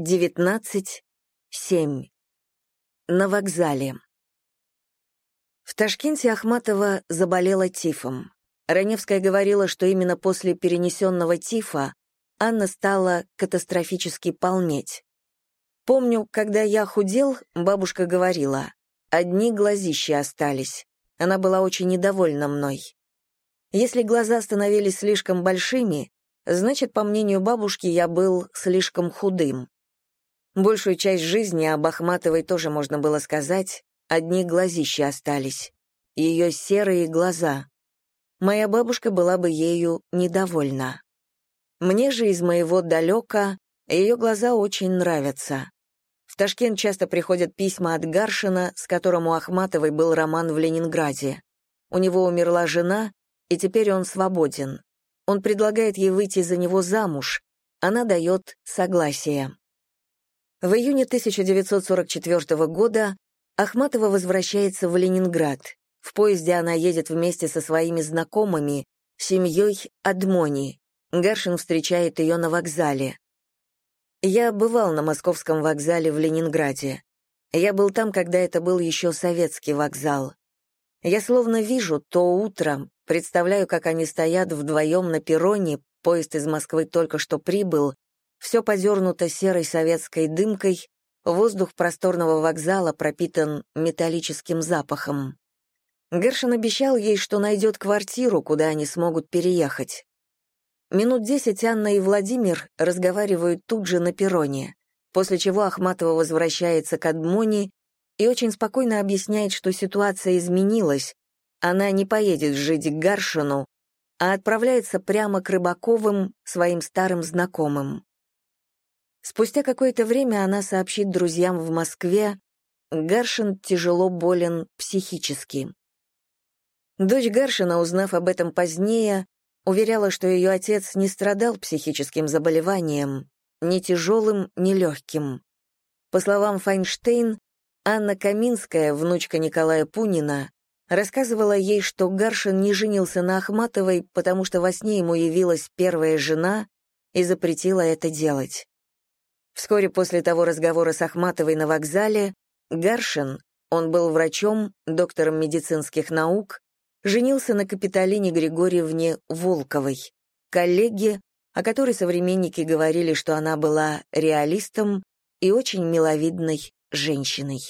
19.7. На вокзале. В Ташкенте Ахматова заболела тифом. Раневская говорила, что именно после перенесенного тифа Анна стала катастрофически полнеть. Помню, когда я худел, бабушка говорила, одни глазища остались. Она была очень недовольна мной. Если глаза становились слишком большими, значит, по мнению бабушки, я был слишком худым. Большую часть жизни об Ахматовой тоже можно было сказать, одни глазища остались. Ее серые глаза. Моя бабушка была бы ею недовольна. Мне же из моего далека ее глаза очень нравятся. В Ташкент часто приходят письма от Гаршина, с которым у Ахматовой был роман в Ленинграде. У него умерла жена, и теперь он свободен. Он предлагает ей выйти за него замуж. Она дает согласие. В июне 1944 года Ахматова возвращается в Ленинград. В поезде она едет вместе со своими знакомыми, семьей Адмони. Гаршин встречает ее на вокзале. Я бывал на московском вокзале в Ленинграде. Я был там, когда это был еще советский вокзал. Я словно вижу то утро, представляю, как они стоят вдвоем на перроне, поезд из Москвы только что прибыл, все подернуто серой советской дымкой, воздух просторного вокзала пропитан металлическим запахом. Гершин обещал ей, что найдет квартиру, куда они смогут переехать. Минут десять Анна и Владимир разговаривают тут же на перроне, после чего Ахматова возвращается к Адмони и очень спокойно объясняет, что ситуация изменилась, она не поедет жить к Гаршину, а отправляется прямо к Рыбаковым, своим старым знакомым. Спустя какое-то время она сообщит друзьям в Москве, Гаршин тяжело болен психически. Дочь Гаршина, узнав об этом позднее, уверяла, что ее отец не страдал психическим заболеванием, ни тяжелым, ни легким. По словам Файнштейн, Анна Каминская, внучка Николая Пунина, рассказывала ей, что Гаршин не женился на Ахматовой, потому что во сне ему явилась первая жена и запретила это делать. Вскоре после того разговора с Ахматовой на вокзале Гаршин, он был врачом, доктором медицинских наук, женился на Капитолине Григорьевне Волковой, коллеге, о которой современники говорили, что она была реалистом и очень миловидной женщиной.